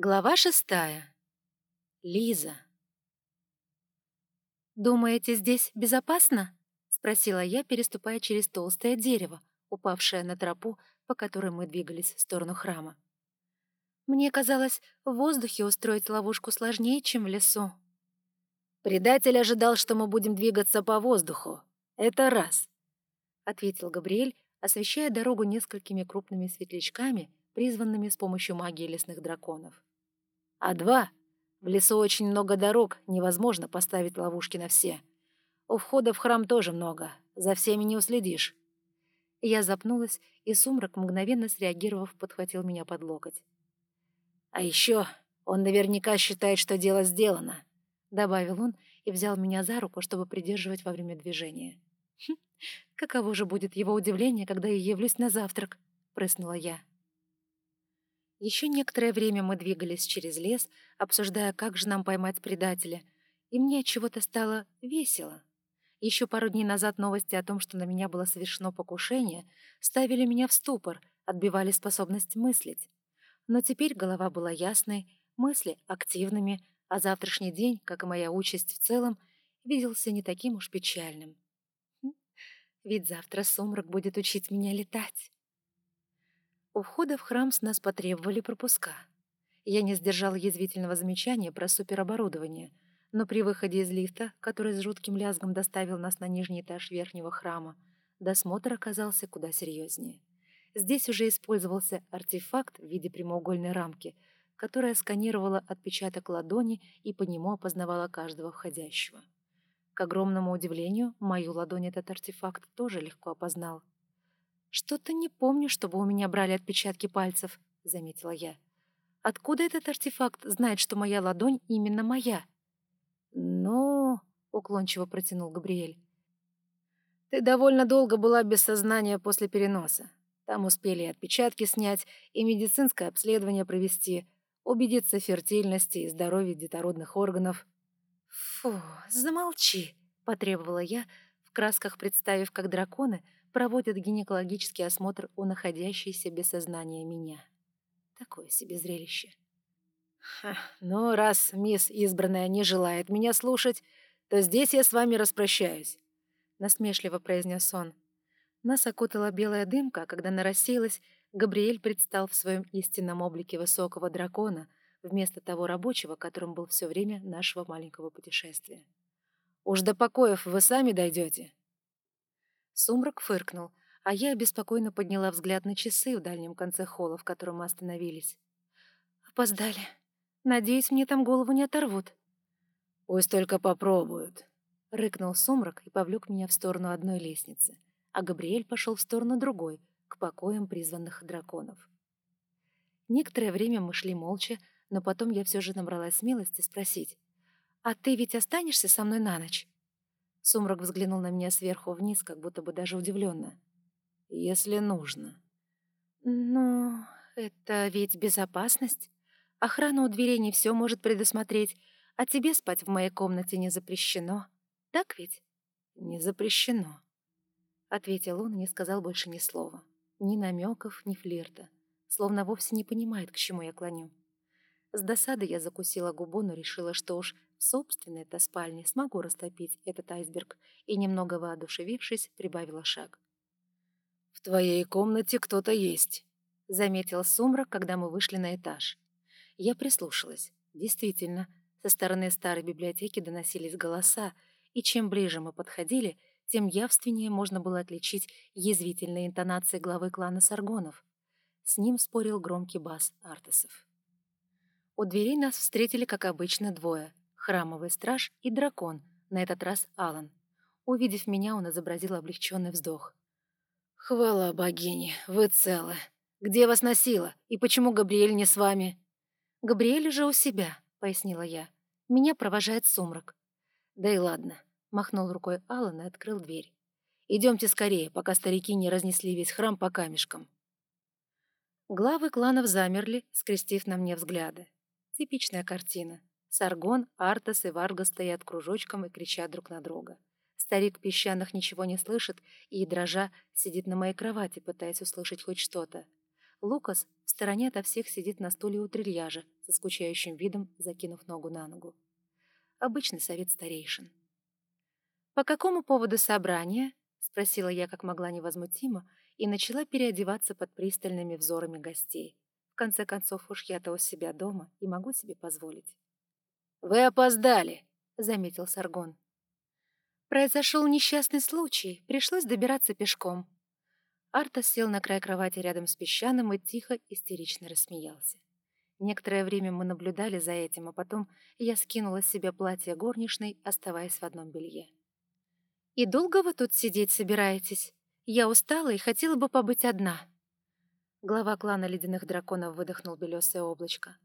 Глава шестая. Лиза. «Думаете, здесь безопасно?» — спросила я, переступая через толстое дерево, упавшее на тропу, по которой мы двигались в сторону храма. Мне казалось, в воздухе устроить ловушку сложнее, чем в лесу. «Предатель ожидал, что мы будем двигаться по воздуху. Это раз», — ответил Габриэль, освещая дорогу несколькими крупными светлячками, призванными с помощью магии лесных драконов. А два — в лесу очень много дорог, невозможно поставить ловушки на все. У входа в храм тоже много, за всеми не уследишь. Я запнулась, и сумрак, мгновенно среагировав, подхватил меня под локоть. «А еще он наверняка считает, что дело сделано», — добавил он и взял меня за руку, чтобы придерживать во время движения. «Хм, каково же будет его удивление, когда я явлюсь на завтрак?» — прыснула я. Еще некоторое время мы двигались через лес, обсуждая, как же нам поймать предателя, и мне чего-то стало весело. Еще пару дней назад новости о том, что на меня было совершено покушение, ставили меня в ступор, отбивали способность мыслить. Но теперь голова была ясной, мысли активными, а завтрашний день, как и моя участь в целом, виделся не таким уж печальным. Хм, ведь завтра сумрак будет учить меня летать. У входа в храм с нас потребовали пропуска. Я не сдержала язвительного замечания про супероборудование, но при выходе из лифта, который с жутким лязгом доставил нас на нижний этаж верхнего храма, досмотр оказался куда серьезнее. Здесь уже использовался артефакт в виде прямоугольной рамки, которая сканировала отпечаток ладони и по нему опознавала каждого входящего. К огромному удивлению, мою ладонь этот артефакт тоже легко опознал — «Что-то не помню, чтобы у меня брали отпечатки пальцев», — заметила я. «Откуда этот артефакт знает, что моя ладонь именно моя?» «Ну...» — уклончиво протянул Габриэль. «Ты довольно долго была без сознания после переноса. Там успели отпечатки снять, и медицинское обследование провести, убедиться в фертильности и здоровье детородных органов». «Фу, замолчи», — потребовала я, в красках представив, как драконы — проводят гинекологический осмотр у находящейся без сознания меня. Такое себе зрелище. «Ну, раз мисс избранная не желает меня слушать, то здесь я с вами распрощаюсь», — насмешливо произнес он. Нас окутала белая дымка, а когда она рассеялась, Габриэль предстал в своем истинном облике высокого дракона вместо того рабочего, которым был все время нашего маленького путешествия. «Уж до покоев вы сами дойдете?» Сумрак фыркнул, а я беспокойно подняла взгляд на часы в дальнем конце холла, в котором мы остановились. «Опоздали. Надеюсь, мне там голову не оторвут». «Пусть только попробуют», — рыкнул сумрак и повлек меня в сторону одной лестницы, а Габриэль пошел в сторону другой, к покоям призванных драконов. Некоторое время мы шли молча, но потом я все же набралась смелости спросить, «А ты ведь останешься со мной на ночь?» Сумрак взглянул на меня сверху вниз, как будто бы даже удивленно. «Если нужно». «Ну, это ведь безопасность. Охрана у дверей не все может предусмотреть, а тебе спать в моей комнате не запрещено. Так ведь?» «Не запрещено», — ответил он и не сказал больше ни слова. Ни намеков, ни флирта. Словно вовсе не понимает, к чему я клоню. С досады я закусила губу, но решила, что уж в собственной-то спальне смогу растопить этот айсберг, и, немного воодушевившись, прибавила шаг. «В твоей комнате кто-то есть», — заметил сумрак, когда мы вышли на этаж. Я прислушалась. Действительно, со стороны старой библиотеки доносились голоса, и чем ближе мы подходили, тем явственнее можно было отличить язвительные интонации главы клана Саргонов. С ним спорил громкий бас Артасов. У дверей нас встретили, как обычно, двое храмовый страж и дракон, на этот раз Алан. Увидев меня, он изобразил облегченный вздох. «Хвала богине, вы целы. Где вас носило? И почему Габриэль не с вами?» «Габриэль уже у себя», — пояснила я. «Меня провожает сумрак». «Да и ладно», — махнул рукой Алан и открыл дверь. «Идемте скорее, пока старики не разнесли весь храм по камешкам». Главы кланов замерли, скрестив на мне взгляды. Типичная картина. Саргон, Артас и Варга стоят кружочком и кричат друг на друга. Старик песчаных ничего не слышит и, дрожа, сидит на моей кровати, пытаясь услышать хоть что-то. Лукас в стороне ото всех сидит на стуле у трильяжа, со скучающим видом закинув ногу на ногу. Обычный совет старейшин. «По какому поводу собрания?» — спросила я как могла невозмутимо и начала переодеваться под пристальными взорами гостей. В конце концов, уж я-то у себя дома и могу себе позволить. «Вы опоздали», — заметил Саргон. Произошел несчастный случай, пришлось добираться пешком. Артас сел на край кровати рядом с песчаным и тихо, истерично рассмеялся. Некоторое время мы наблюдали за этим, а потом я скинула с себя платье горничной, оставаясь в одном белье. «И долго вы тут сидеть собираетесь? Я устала и хотела бы побыть одна». Глава клана ледяных драконов выдохнул белесое облачко.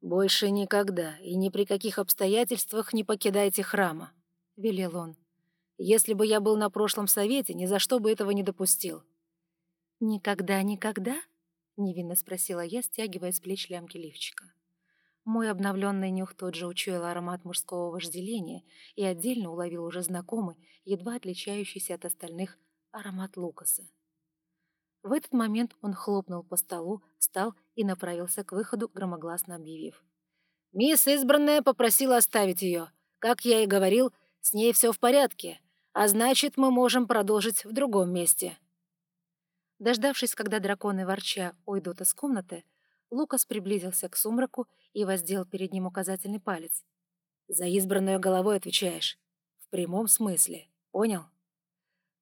«Больше никогда и ни при каких обстоятельствах не покидайте храма», — велел он. «Если бы я был на прошлом совете, ни за что бы этого не допустил». «Никогда-никогда?» — невинно спросила я, стягивая с плеч лямки лифчика. Мой обновленный нюх тот же учуял аромат мужского вожделения и отдельно уловил уже знакомый, едва отличающийся от остальных, аромат Лукаса. В этот момент он хлопнул по столу, встал и направился к выходу, громогласно объявив. «Мисс Избранная попросила оставить ее. Как я и говорил, с ней все в порядке, а значит, мы можем продолжить в другом месте». Дождавшись, когда драконы ворча уйдут из комнаты, Лукас приблизился к сумраку и воздел перед ним указательный палец. «За избранную головой отвечаешь. В прямом смысле. Понял?»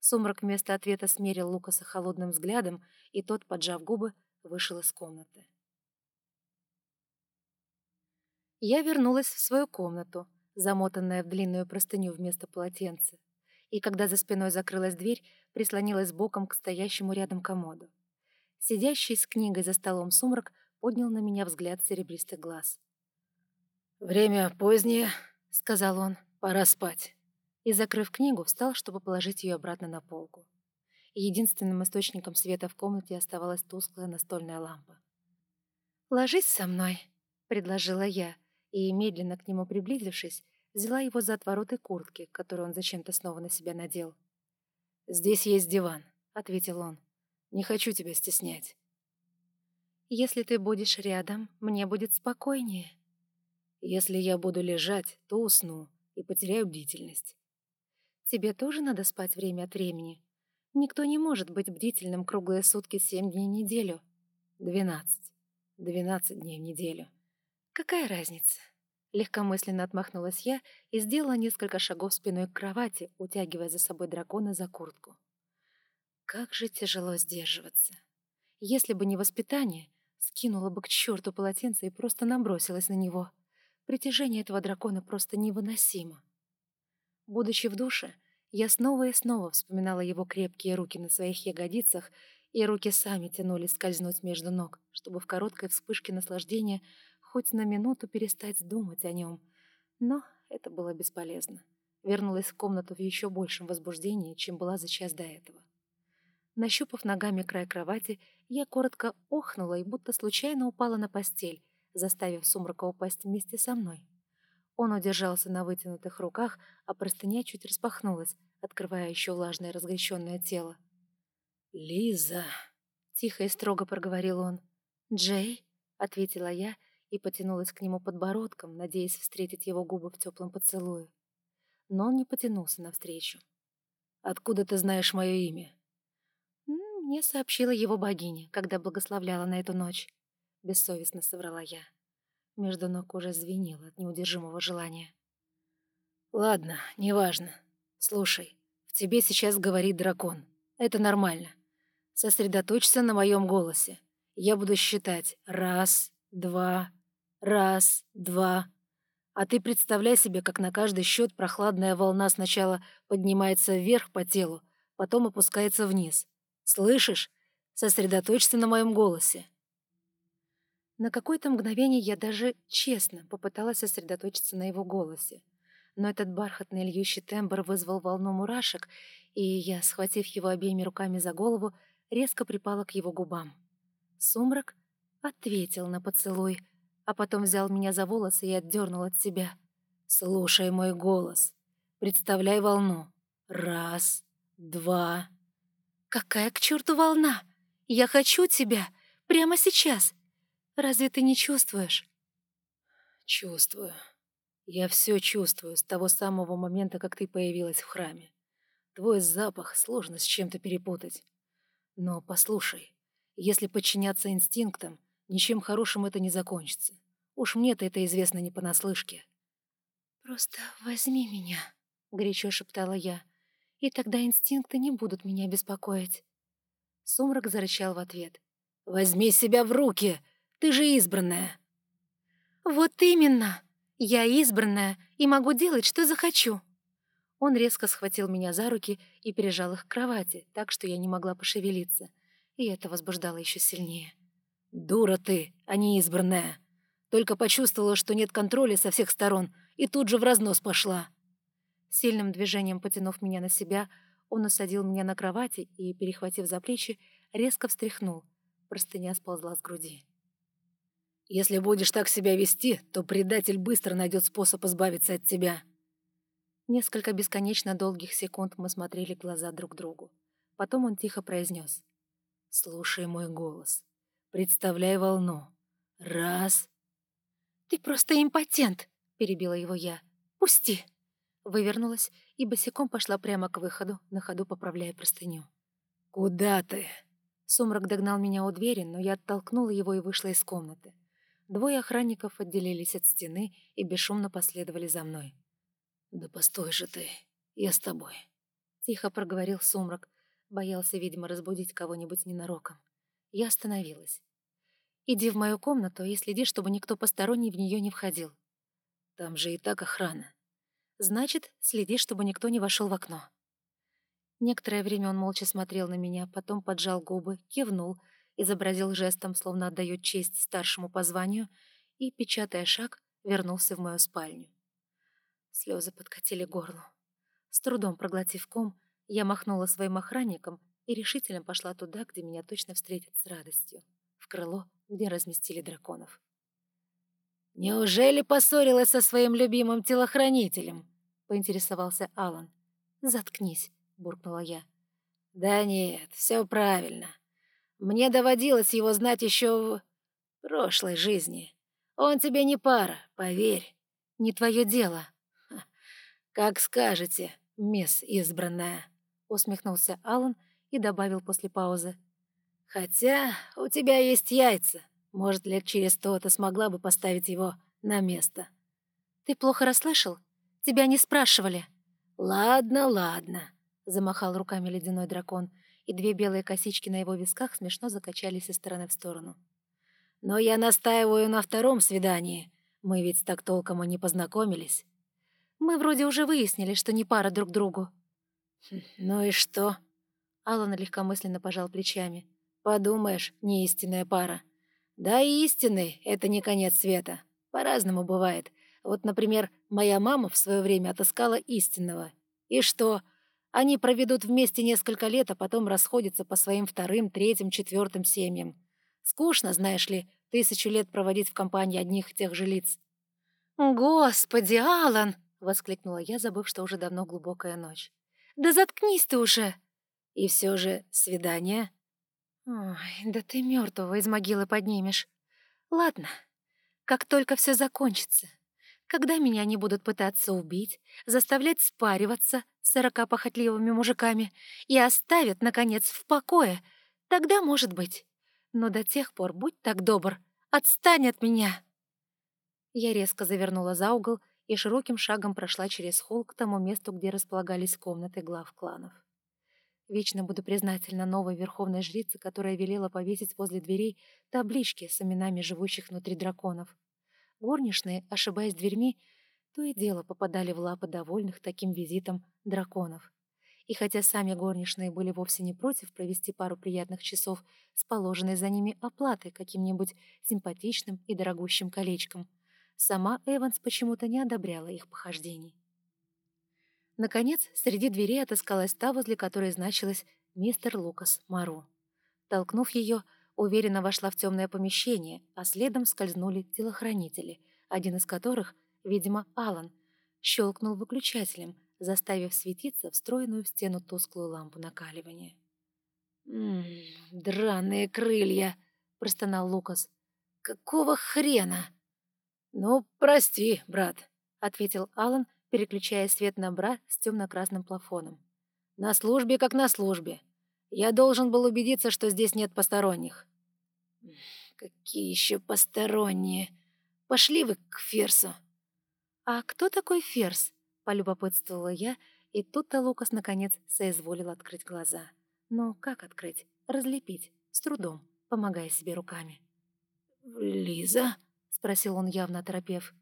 Сумрак вместо ответа смерил Лукаса холодным взглядом, и тот, поджав губы, вышел из комнаты. Я вернулась в свою комнату, замотанная в длинную простыню вместо полотенца, и когда за спиной закрылась дверь, прислонилась боком к стоящему рядом комоду. Сидящий с книгой за столом сумрак поднял на меня взгляд серебристых глаз. «Время позднее», — сказал он, — «пора спать». И, закрыв книгу, встал, чтобы положить ее обратно на полку. Единственным источником света в комнате оставалась тусклая настольная лампа. «Ложись со мной», — предложила я, и, медленно к нему приблизившись, взяла его за отвороты куртки, которую он зачем-то снова на себя надел. «Здесь есть диван», — ответил он. «Не хочу тебя стеснять». Если ты будешь рядом, мне будет спокойнее. Если я буду лежать, то усну и потеряю бдительность. Тебе тоже надо спать время от времени. Никто не может быть бдительным круглые сутки семь дней в неделю. Двенадцать. Двенадцать дней в неделю. Какая разница? Легкомысленно отмахнулась я и сделала несколько шагов спиной к кровати, утягивая за собой дракона за куртку. Как же тяжело сдерживаться. Если бы не воспитание, Скинула бы к черту полотенце и просто набросилась на него. Притяжение этого дракона просто невыносимо. Будучи в душе, я снова и снова вспоминала его крепкие руки на своих ягодицах, и руки сами тянулись скользнуть между ног, чтобы в короткой вспышке наслаждения хоть на минуту перестать думать о нем. Но это было бесполезно. Вернулась в комнату в еще большем возбуждении, чем была за час до этого. Нащупав ногами край кровати, я коротко охнула и будто случайно упала на постель, заставив сумрака упасть вместе со мной. Он удержался на вытянутых руках, а простыня чуть распахнулась, открывая еще влажное разгоряченное тело. «Лиза!» — тихо и строго проговорил он. «Джей?» — ответила я и потянулась к нему подбородком, надеясь встретить его губы в теплом поцелуе. Но он не потянулся навстречу. «Откуда ты знаешь мое имя?» мне сообщила его богиня, когда благословляла на эту ночь. Бессовестно соврала я. Между ног уже звенело от неудержимого желания. «Ладно, неважно. Слушай, в тебе сейчас говорит дракон. Это нормально. Сосредоточься на моем голосе. Я буду считать раз, два, раз, два. А ты представляй себе, как на каждый счет прохладная волна сначала поднимается вверх по телу, потом опускается вниз. Слышишь? Сосредоточься на моем голосе. На какое-то мгновение я даже честно попыталась сосредоточиться на его голосе. Но этот бархатный льющий тембр вызвал волну мурашек, и я, схватив его обеими руками за голову, резко припала к его губам. Сумрак ответил на поцелуй, а потом взял меня за волосы и отдернул от себя. «Слушай мой голос. Представляй волну. Раз, два, «Какая к черту волна? Я хочу тебя! Прямо сейчас! Разве ты не чувствуешь?» Чувствую. Я все чувствую с того самого момента, как ты появилась в храме. Твой запах сложно с чем-то перепутать. Но послушай, если подчиняться инстинктам, ничем хорошим это не закончится. Уж мне-то это известно не понаслышке. «Просто возьми меня», — горячо шептала я, «и тогда инстинкты не будут меня беспокоить». Сумрак зарычал в ответ. «Возьми себя в руки! Ты же избранная!» «Вот именно! Я избранная и могу делать, что захочу!» Он резко схватил меня за руки и прижал их к кровати, так что я не могла пошевелиться, и это возбуждало еще сильнее. «Дура ты, а не избранная! Только почувствовала, что нет контроля со всех сторон, и тут же в разнос пошла!» Сильным движением потянув меня на себя, он усадил меня на кровати и, перехватив за плечи, резко встряхнул. Простыня сползла с груди. Если будешь так себя вести, то предатель быстро найдет способ избавиться от тебя». Несколько бесконечно долгих секунд мы смотрели глаза друг другу. Потом он тихо произнес. «Слушай мой голос. Представляй волну. Раз...» «Ты просто импотент!» — перебила его я. «Пусти!» Вывернулась и босиком пошла прямо к выходу, на ходу поправляя простыню. «Куда ты?» Сумрак догнал меня у двери, но я оттолкнула его и вышла из комнаты. Двое охранников отделились от стены и бесшумно последовали за мной. «Да постой же ты, я с тобой», — тихо проговорил сумрак. Боялся, видимо, разбудить кого-нибудь ненароком. Я остановилась. «Иди в мою комнату и следи, чтобы никто посторонний в нее не входил». «Там же и так охрана». «Значит, следи, чтобы никто не вошел в окно». Некоторое время он молча смотрел на меня, потом поджал губы, кивнул — изобразил жестом, словно отдает честь старшему по званию, и, печатая шаг, вернулся в мою спальню. Слезы подкатили горло. С трудом проглотив ком, я махнула своим охранникам и решительно пошла туда, где меня точно встретят с радостью, в крыло, где разместили драконов. «Неужели поссорилась со своим любимым телохранителем?» — поинтересовался Алан. «Заткнись», — буркнула я. «Да нет, все правильно. Мне доводилось его знать еще в прошлой жизни. Он тебе не пара, поверь. Не твое дело. Как скажете, мисс избранная, усмехнулся Алан и добавил после паузы. Хотя у тебя есть яйца. Может, лет через сто ты смогла бы поставить его на место. Ты плохо расслышал? Тебя не спрашивали. Ладно, ладно, замахал руками ледяной дракон и две белые косички на его висках смешно закачались из стороны в сторону. «Но я настаиваю на втором свидании. Мы ведь так толком и не познакомились». «Мы вроде уже выяснили, что не пара друг другу». Хм, «Ну и что?» Алан легкомысленно пожал плечами. «Подумаешь, не истинная пара. Да и истинный — это не конец света. По-разному бывает. Вот, например, моя мама в свое время отыскала истинного. И что?» Они проведут вместе несколько лет, а потом расходятся по своим вторым, третьим, четвертым семьям. Скучно, знаешь ли, тысячу лет проводить в компании одних и тех же лиц. «Господи, Алан!» — воскликнула я, забыв, что уже давно глубокая ночь. «Да заткнись ты уже!» «И все же свидание?» «Ой, да ты мертвого из могилы поднимешь. Ладно, как только все закончится, когда меня не будут пытаться убить, заставлять спариваться с сорока похотливыми мужиками и оставят, наконец, в покое, тогда может быть. Но до тех пор будь так добр, отстань от меня!» Я резко завернула за угол и широким шагом прошла через холл к тому месту, где располагались комнаты глав кланов. Вечно буду признательна новой верховной жрице, которая велела повесить возле дверей таблички с именами живущих внутри драконов. Горничные, ошибаясь дверьми, то и дело попадали в лапы довольных таким визитом драконов. И хотя сами горничные были вовсе не против провести пару приятных часов с положенной за ними оплатой каким-нибудь симпатичным и дорогущим колечком, сама Эванс почему-то не одобряла их похождений. Наконец, среди дверей отыскалась та, возле которой значилась мистер Лукас Мару. Толкнув ее, уверенно вошла в темное помещение, а следом скользнули телохранители, один из которых, видимо, Алан, щелкнул выключателем, заставив светиться встроенную в стену тусклую лампу накаливания. «Ммм, драные крылья!» — простонал Лукас. «Какого хрена?» «Ну, прости, брат», — ответил Алан, переключая свет на бра с темно-красным плафоном. «На службе как на службе. Я должен был убедиться, что здесь нет посторонних». «Какие еще посторонние? Пошли вы к Ферсу». «А кто такой Ферс?» — полюбопытствовала я, и тут-то Лукас наконец соизволил открыть глаза. Но как открыть? Разлепить. С трудом, помогая себе руками. «Лиза?» — спросил он, явно оторопев.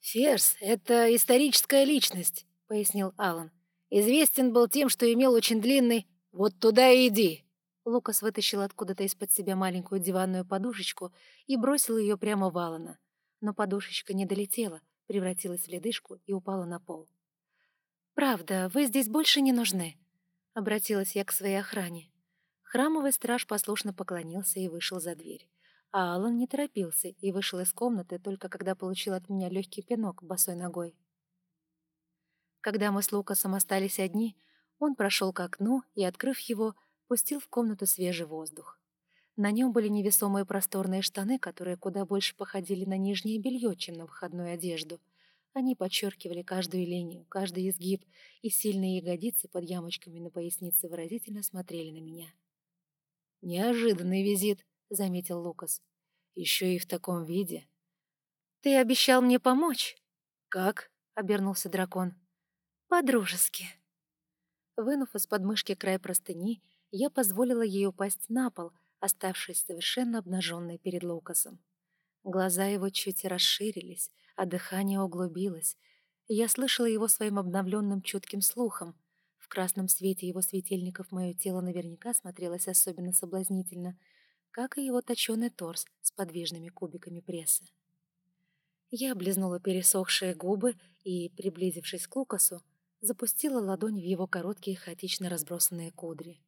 «Ферс — это историческая личность», — пояснил Алан. «Известен был тем, что имел очень длинный... Вот туда и иди!» Лукас вытащил откуда-то из-под себя маленькую диванную подушечку и бросил ее прямо в Алана. Но подушечка не долетела, превратилась в ледышку и упала на пол. «Правда, вы здесь больше не нужны», — обратилась я к своей охране. Храмовый страж послушно поклонился и вышел за дверь. А Алан не торопился и вышел из комнаты только когда получил от меня легкий пинок босой ногой. Когда мы с Лукасом остались одни, он прошел к окну и, открыв его, пустил в комнату свежий воздух. На нем были невесомые просторные штаны, которые куда больше походили на нижнее белье, чем на выходную одежду. Они подчеркивали каждую линию, каждый изгиб, и сильные ягодицы под ямочками на пояснице выразительно смотрели на меня. «Неожиданный визит», — заметил Лукас. «Еще и в таком виде». «Ты обещал мне помочь?» «Как?» — обернулся дракон. «По-дружески». Вынув из подмышки край простыни, я позволила ей упасть на пол, оставшись совершенно обнаженной перед Лукасом. Глаза его чуть расширились, а дыхание углубилось. Я слышала его своим обновленным чутким слухом. В красном свете его светильников мое тело наверняка смотрелось особенно соблазнительно, как и его точеный торс с подвижными кубиками пресса. Я облизнула пересохшие губы и, приблизившись к Лукасу, запустила ладонь в его короткие хаотично разбросанные кудри.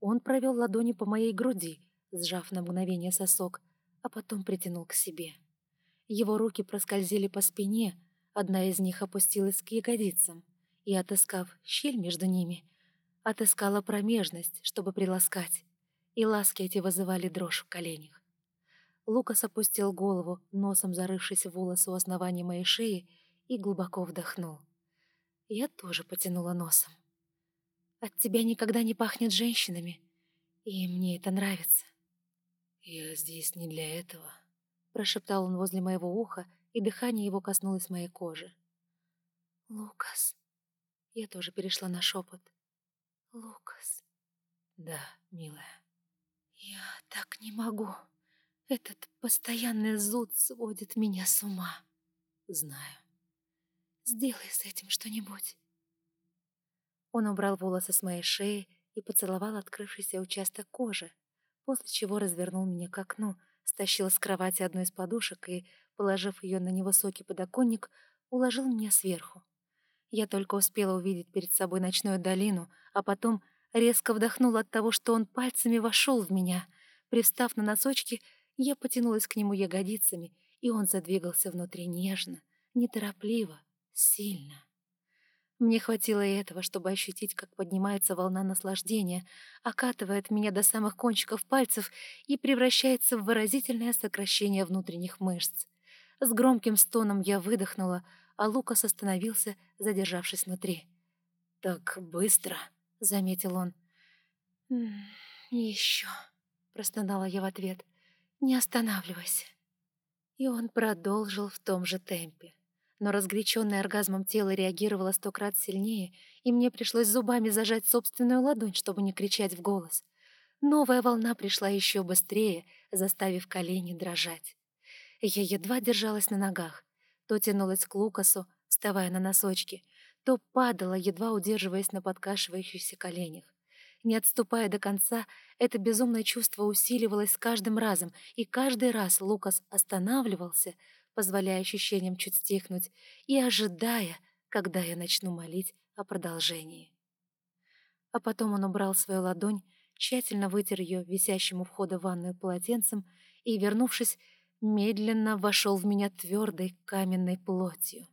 Он провел ладони по моей груди, сжав на мгновение сосок, а потом притянул к себе. Его руки проскользили по спине, одна из них опустилась к ягодицам — и, отыскав щель между ними, отыскала промежность, чтобы приласкать, и ласки эти вызывали дрожь в коленях. Лукас опустил голову, носом зарывшись в волосы у основания моей шеи, и глубоко вдохнул. Я тоже потянула носом. «От тебя никогда не пахнет женщинами, и мне это нравится». «Я здесь не для этого», — прошептал он возле моего уха, и дыхание его коснулось моей кожи. «Лукас», я тоже перешла на шепот. «Лукас». «Да, милая». «Я так не могу. Этот постоянный зуд сводит меня с ума». «Знаю». «Сделай с этим что-нибудь». Он убрал волосы с моей шеи и поцеловал открывшийся участок кожи, после чего развернул меня к окну, стащил с кровати одну из подушек и, положив ее на невысокий подоконник, уложил меня сверху. Я только успела увидеть перед собой ночную долину, а потом резко вдохнула от того, что он пальцами вошел в меня. Привстав на носочки, я потянулась к нему ягодицами, и он задвигался внутри нежно, неторопливо, сильно. Мне хватило и этого, чтобы ощутить, как поднимается волна наслаждения, окатывает меня до самых кончиков пальцев и превращается в выразительное сокращение внутренних мышц. С громким стоном я выдохнула, а Лукас остановился, задержавшись внутри. «Так быстро», — заметил он. «Еще», — простонала я в ответ, — «не останавливайся». И он продолжил в том же темпе. Но разгоряченное оргазмом тело реагировало сто крат сильнее, и мне пришлось зубами зажать собственную ладонь, чтобы не кричать в голос. Новая волна пришла еще быстрее, заставив колени дрожать. Я едва держалась на ногах, то тянулась к Лукасу, вставая на носочки, то падала, едва удерживаясь на подкашивающихся коленях. Не отступая до конца, это безумное чувство усиливалось с каждым разом, и каждый раз Лукас останавливался, позволяя ощущениям чуть стихнуть, и ожидая, когда я начну молить о продолжении. А потом он убрал свою ладонь, тщательно вытер ее висящим у входа в ванную полотенцем и, вернувшись, медленно вошел в меня твердой каменной плотью.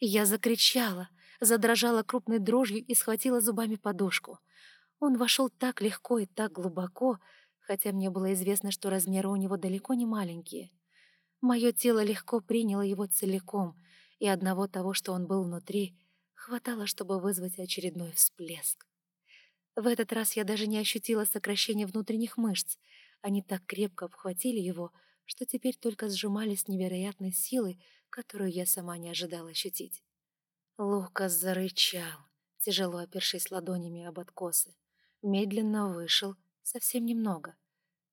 Я закричала, задрожала крупной дрожью и схватила зубами подушку. Он вошел так легко и так глубоко, хотя мне было известно, что размеры у него далеко не маленькие. Мое тело легко приняло его целиком, и одного того, что он был внутри, хватало, чтобы вызвать очередной всплеск. В этот раз я даже не ощутила сокращения внутренних мышц. Они так крепко обхватили его, что теперь только сжимались невероятной силой, которую я сама не ожидала ощутить. Лукас зарычал, тяжело опершись ладонями об откосы. Медленно вышел, совсем немного,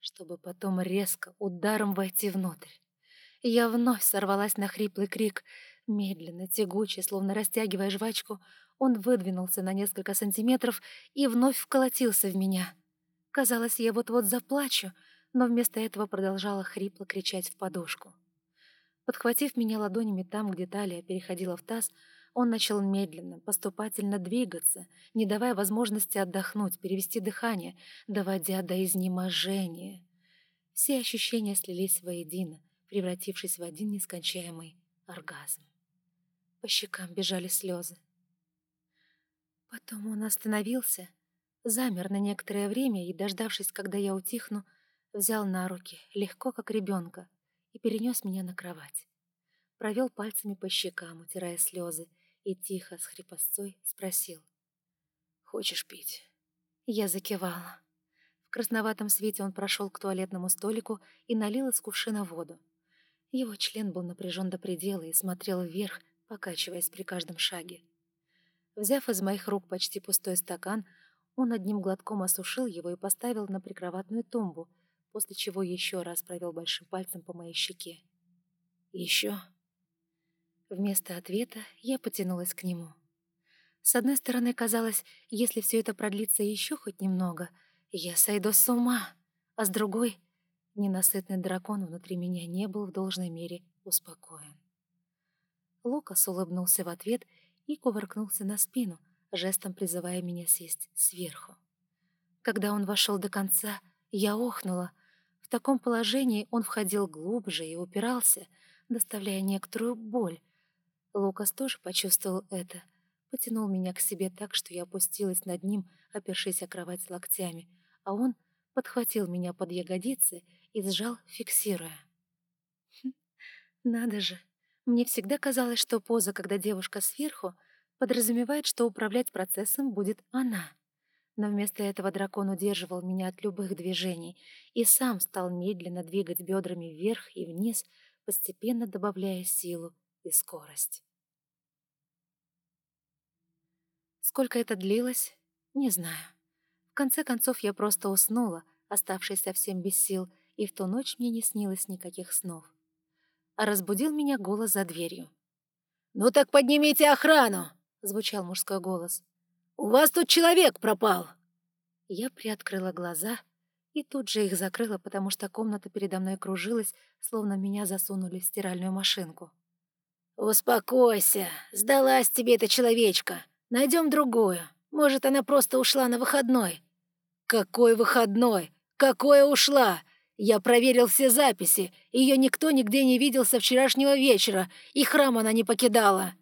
чтобы потом резко ударом войти внутрь. Я вновь сорвалась на хриплый крик. Медленно, тягуче, словно растягивая жвачку, он выдвинулся на несколько сантиметров и вновь вколотился в меня. Казалось, я вот-вот заплачу, но вместо этого продолжала хрипло кричать в подушку. Подхватив меня ладонями там, где талия переходила в таз, он начал медленно, поступательно двигаться, не давая возможности отдохнуть, перевести дыхание, доводя до изнеможения. Все ощущения слились воедино, превратившись в один нескончаемый оргазм. По щекам бежали слезы. Потом он остановился, замер на некоторое время и, дождавшись, когда я утихну, взял на руки, легко, как ребенка, и перенес меня на кровать. Провел пальцами по щекам, утирая слезы, и тихо, с хрипосцой, спросил. «Хочешь пить?» Я закивала. В красноватом свете он прошел к туалетному столику и налил из кувшина воду. Его член был напряжен до предела и смотрел вверх, покачиваясь при каждом шаге. Взяв из моих рук почти пустой стакан, он одним глотком осушил его и поставил на прикроватную тумбу, после чего еще раз провел большим пальцем по моей щеке. «Еще?» Вместо ответа я потянулась к нему. С одной стороны, казалось, если все это продлится еще хоть немного, я сойду с ума, а с другой — ненасытный дракон внутри меня не был в должной мере успокоен. Лукас улыбнулся в ответ и кувыркнулся на спину, жестом призывая меня сесть сверху. Когда он вошел до конца, я охнула. В таком положении он входил глубже и упирался, доставляя некоторую боль, Лукас тоже почувствовал это. Потянул меня к себе так, что я опустилась над ним, опершись о кровать локтями, а он подхватил меня под ягодицы и сжал, фиксируя. Хм, надо же, мне всегда казалось, что поза, когда девушка сверху, подразумевает, что управлять процессом будет она. Но вместо этого дракон удерживал меня от любых движений и сам стал медленно двигать бедрами вверх и вниз, постепенно добавляя силу и скорость. Сколько это длилось, не знаю. В конце концов, я просто уснула, оставшись совсем без сил, и в ту ночь мне не снилось никаких снов. А разбудил меня голос за дверью. «Ну так поднимите охрану!» — звучал мужской голос. «У вас тут человек пропал!» Я приоткрыла глаза и тут же их закрыла, потому что комната передо мной кружилась, словно меня засунули в стиральную машинку. «Успокойся, сдалась тебе эта человечка. Найдем другую. Может, она просто ушла на выходной». «Какой выходной? Какое ушла? Я проверил все записи. Ее никто нигде не видел со вчерашнего вечера, и храм она не покидала».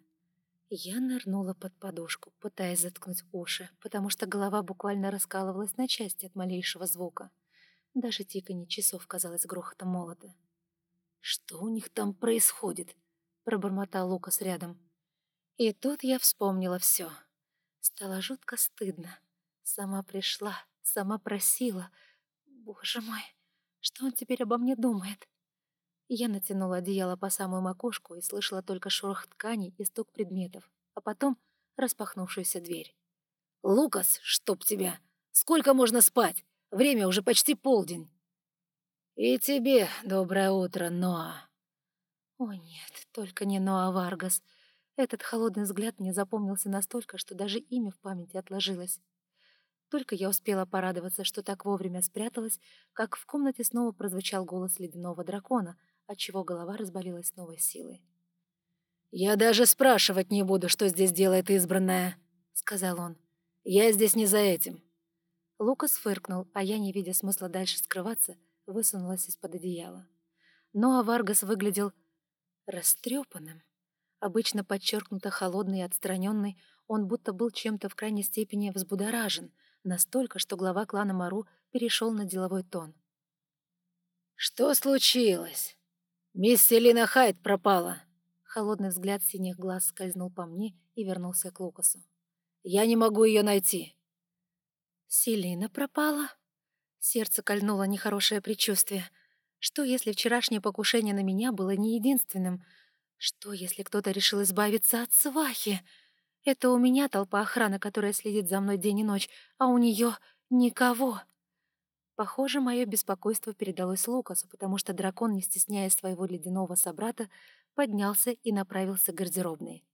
Я нырнула под подушку, пытаясь заткнуть уши, потому что голова буквально раскалывалась на части от малейшего звука. Даже тиканье часов казалось грохотом молота. «Что у них там происходит?» — пробормотал Лукас рядом. И тут я вспомнила все. Стало жутко стыдно. Сама пришла, сама просила. Боже мой, что он теперь обо мне думает? Я натянула одеяло по самую макушку и слышала только шорох тканей и стук предметов, а потом распахнувшуюся дверь. «Лукас, чтоб тебя! Сколько можно спать? Время уже почти полдень!» «И тебе доброе утро, Ноа!» О нет, только не Ноа Варгас. Этот холодный взгляд мне запомнился настолько, что даже имя в памяти отложилось. Только я успела порадоваться, что так вовремя спряталась, как в комнате снова прозвучал голос ледяного дракона, отчего голова разболелась новой силой. «Я даже спрашивать не буду, что здесь делает избранная», — сказал он. «Я здесь не за этим». Лукас фыркнул, а я, не видя смысла дальше скрываться, высунулась из-под одеяла. Но Аваргас выглядел растрепанным. Обычно подчеркнуто холодный и отстраненный, он будто был чем-то в крайней степени взбудоражен, настолько, что глава клана Мару перешел на деловой тон. «Что случилось?» Мисс Селина Хайт пропала. Холодный взгляд синих глаз скользнул по мне и вернулся к Лукасу. Я не могу ее найти. Селина пропала? Сердце кольнуло нехорошее предчувствие. Что, если вчерашнее покушение на меня было не единственным? Что, если кто-то решил избавиться от свахи? Это у меня толпа охраны, которая следит за мной день и ночь, а у нее никого. Похоже, мое беспокойство передалось Лукасу, потому что дракон, не стесняя своего ледяного собрата, поднялся и направился к гардеробной.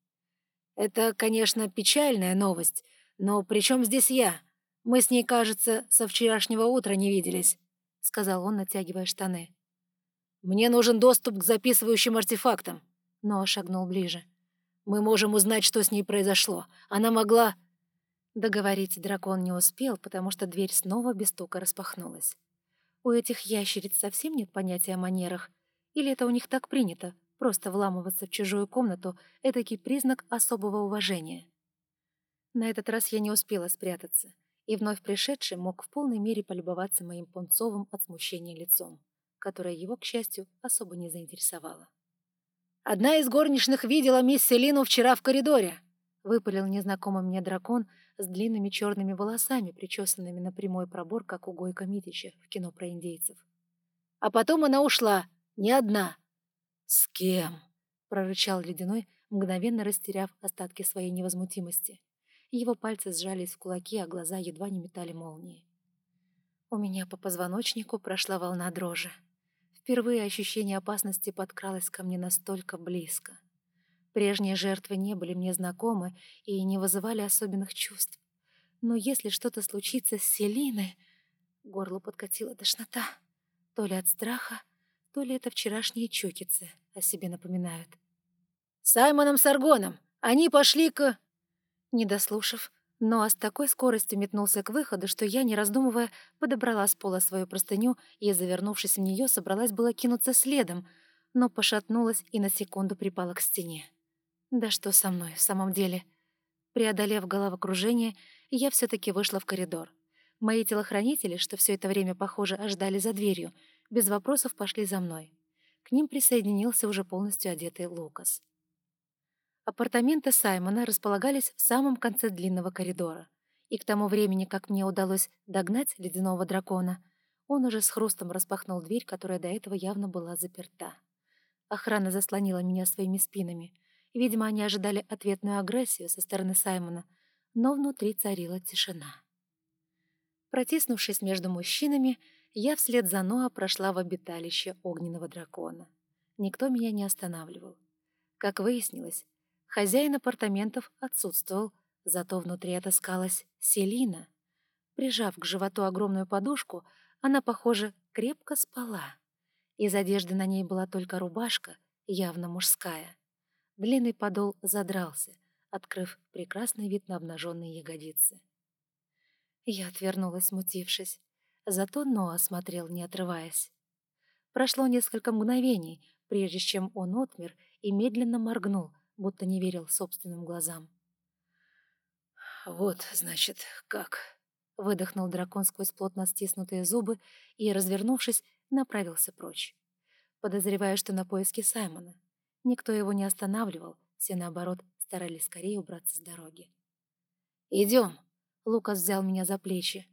«Это, конечно, печальная новость, но при чем здесь я? Мы с ней, кажется, со вчерашнего утра не виделись», — сказал он, натягивая штаны. «Мне нужен доступ к записывающим артефактам», — Ноа шагнул ближе. Мы можем узнать, что с ней произошло. Она могла...» Договорить дракон не успел, потому что дверь снова без стука распахнулась. У этих ящериц совсем нет понятия о манерах. Или это у них так принято, просто вламываться в чужую комнату — этакий признак особого уважения. На этот раз я не успела спрятаться, и вновь пришедший мог в полной мере полюбоваться моим пунцовым от смущения лицом, которое его, к счастью, особо не заинтересовало. Одна из горничных видела мисс Селину вчера в коридоре», — выпалил незнакомый мне дракон с длинными черными волосами, причесанными на прямой пробор, как у Гойка Митича в кино про индейцев. «А потом она ушла, не одна». «С кем?» — прорычал Ледяной, мгновенно растеряв остатки своей невозмутимости. Его пальцы сжались в кулаки, а глаза едва не метали молнии. У меня по позвоночнику прошла волна дрожи. Впервые ощущение опасности подкралось ко мне настолько близко. Прежние жертвы не были мне знакомы и не вызывали особенных чувств. Но если что-то случится с Селиной... Горло подкатила тошнота. То ли от страха, то ли это вчерашние чокицы о себе напоминают. «Саймоном Саргоном! Они пошли к...» Не дослушав, но а с такой скоростью метнулся к выходу, что я, не раздумывая, подобрала с пола свою простыню и, завернувшись в нее, собралась было кинуться следом, но пошатнулась и на секунду припала к стене. Да что со мной в самом деле? Преодолев головокружение, я все-таки вышла в коридор. Мои телохранители, что все это время, похоже, ожидали за дверью, без вопросов пошли за мной. К ним присоединился уже полностью одетый Лукас. Апартаменты Саймона располагались в самом конце длинного коридора, и к тому времени, как мне удалось догнать ледяного дракона, он уже с хрустом распахнул дверь, которая до этого явно была заперта. Охрана заслонила меня своими спинами. Видимо, они ожидали ответную агрессию со стороны Саймона, но внутри царила тишина. Протиснувшись между мужчинами, я вслед за Ноа прошла в обиталище огненного дракона. Никто меня не останавливал. Как выяснилось, Хозяин апартаментов отсутствовал, зато внутри отыскалась Селина. Прижав к животу огромную подушку, она, похоже, крепко спала. Из одежды на ней была только рубашка, явно мужская. Длинный подол задрался, открыв прекрасный вид на обнаженные ягодицы. Я отвернулась, смутившись. Зато Ноа смотрел, не отрываясь. Прошло несколько мгновений, прежде чем он отмер и медленно моргнул, будто не верил собственным глазам. «Вот, значит, как...» — выдохнул дракон сквозь плотно стиснутые зубы и, развернувшись, направился прочь. Подозревая, что на поиски Саймона. Никто его не останавливал, все, наоборот, старались скорее убраться с дороги. «Идем!» — Лукас взял меня за плечи.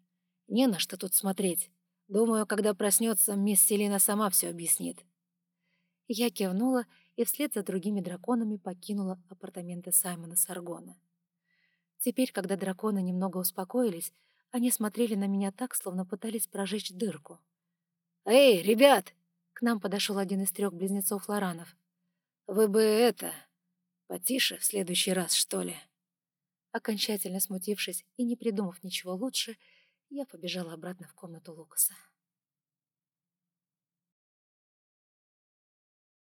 «Не на что тут смотреть. Думаю, когда проснется, мисс Селина сама все объяснит». Я кивнула и вслед за другими драконами покинула апартаменты Саймона Саргона. Теперь, когда драконы немного успокоились, они смотрели на меня так, словно пытались прожечь дырку. «Эй, ребят!» — к нам подошел один из трех близнецов Лоранов. «Вы бы это... потише в следующий раз, что ли?» Окончательно смутившись и не придумав ничего лучше, я побежала обратно в комнату Лукаса.